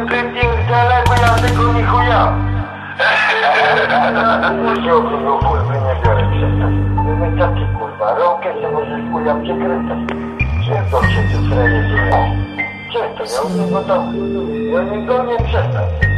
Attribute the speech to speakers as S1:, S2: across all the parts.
S1: Nie wypierdalaj, bo ja tego nie chuja. Musiałbym go kurwy nie biorę. Mówię, co ty kurwa, rąkę się możesz chuja przekręcać. Pierdol się ty frajerze. Przestań, ja mówię, bo to... Ja nie przestań. Przestań.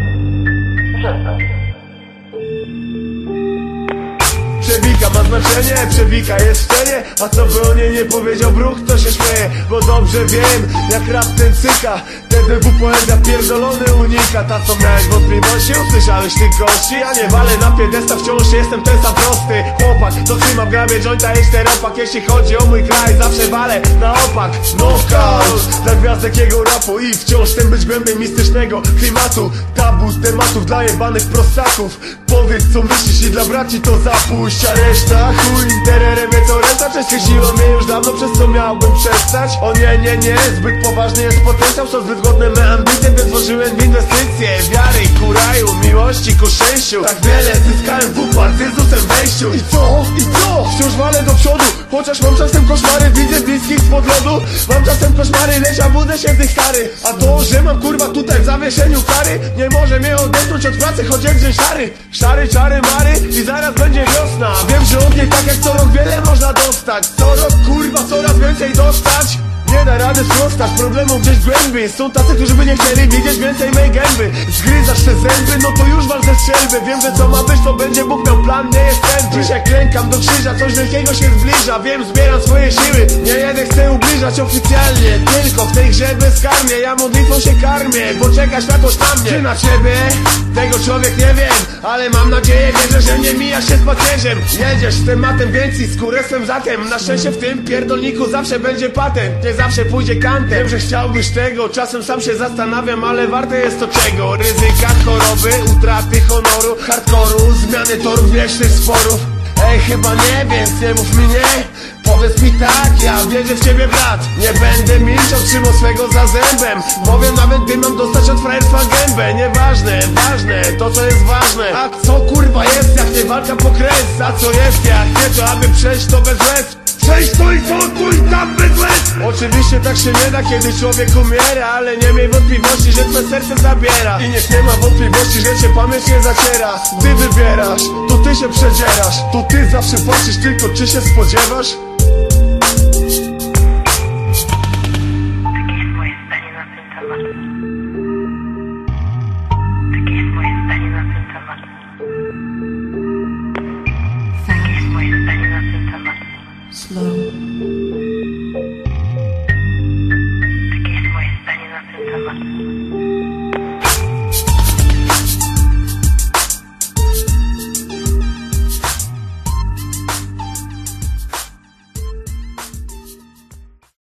S2: Ma znaczenie, przewika jest szczenie A co by o niej nie powiedział bruch, to się śmieje Bo dobrze wiem, jak rap ten cyka. TDW poeta pierdolony unika Ta co miałeś wątpliwości, usłyszałeś tych gości Ja nie walę na piedesta, wciąż jestem ten sam prosty. Chłopak, to trzyma w grabie jointa i czteropak Jeśli chodzi o mój kraj, zawsze walę na opak. Knockout, dla gwiazdek jego rapu I wciąż chcę być głębiej mistycznego klimatu. Tabu z tematów dla jebanych prostaków. Powiedz co myślisz i dla braci to zapuść. A chuj, tererem mnie to renta Przeskrzysiło mnie już dawno, przez co miałbym przestać. O nie, nie, nie, zbyt poważny jest potencjał. Są zbyt godne me ambicje, więc włożyłem w inwestycje. Wiary ku raju, miłości ku szczęściu. Tak wiele zyskałem w upadł z Jezusem wejściu. I co? I co? Wciąż walę do przodu Chociaż mam czasem koszmary, widzę bliskich spod lodu Mam czasem koszmary, lecz ja budzę się tych stary. A to, że mam kurwa tutaj w zawieszeniu kary Nie może mnie odetnąć od pracy, choć jak dzień szary. Szary, czary, mary i zaraz będzie wiosna. Wiem, że od niej tak jak co rok wiele można dostać. Co rok kurwa coraz więcej dostać nie da rady sprostać problemom gdzieś głębiej. Są tacy, którzy by nie chcieli widzieć więcej mej gęby. Zgryzasz te zęby, no to już wal ze strzelby Wiem, że co ma być, to będzie Bóg miał plan, nie jest ten. Dzisiaj klękam do krzyża, coś wielkiego się zbliża. Wiem, zbieram swoje siły, nie jeden chcę ubliżać oficjalnie. Tylko w tej grze bezkarnie, ja modlitwą się karmię Bo czeka światłość na mnie Czy na ciebie? Tego człowiek nie wiem Ale mam nadzieję, wierzę, że nie mijasz się z pacierzem. Jedziesz z tematem, więc i skóresem zatem Na szczęście w tym pierdolniku zawsze będzie patent Nie zawsze pójdzie kantem. Wiem, że chciałbyś tego, czasem sam się zastanawiam Ale warte jest to czego? Ryzyka, choroby, utraty honoru Hardkoru, zmiany torów, wiecznych sporów Ej, chyba nie, więc nie mów mi nie? Powiedz mi tak, ja wierzę w ciebie brat. Nie będę milczał, trzymał swego za zębem. Powiem nawet, gdy mam dostać od frajerstwa gębę. Nieważne, ważne, to co jest ważne. A co kurwa jest, jak nie walka po kres? A co jest, jak nie to, aby przejść to bez łez? Przejść to i co, tu i Oczywiście tak się nie da, kiedy człowiek umiera Ale nie miej wątpliwości, że twoje serce zabiera. I niech nie ma wątpliwości, że cię pamięć nie zaciera. Ty wybierasz, to ty się przedzierasz. To ty zawsze patrzysz tylko, czy się spodziewasz? Slow. you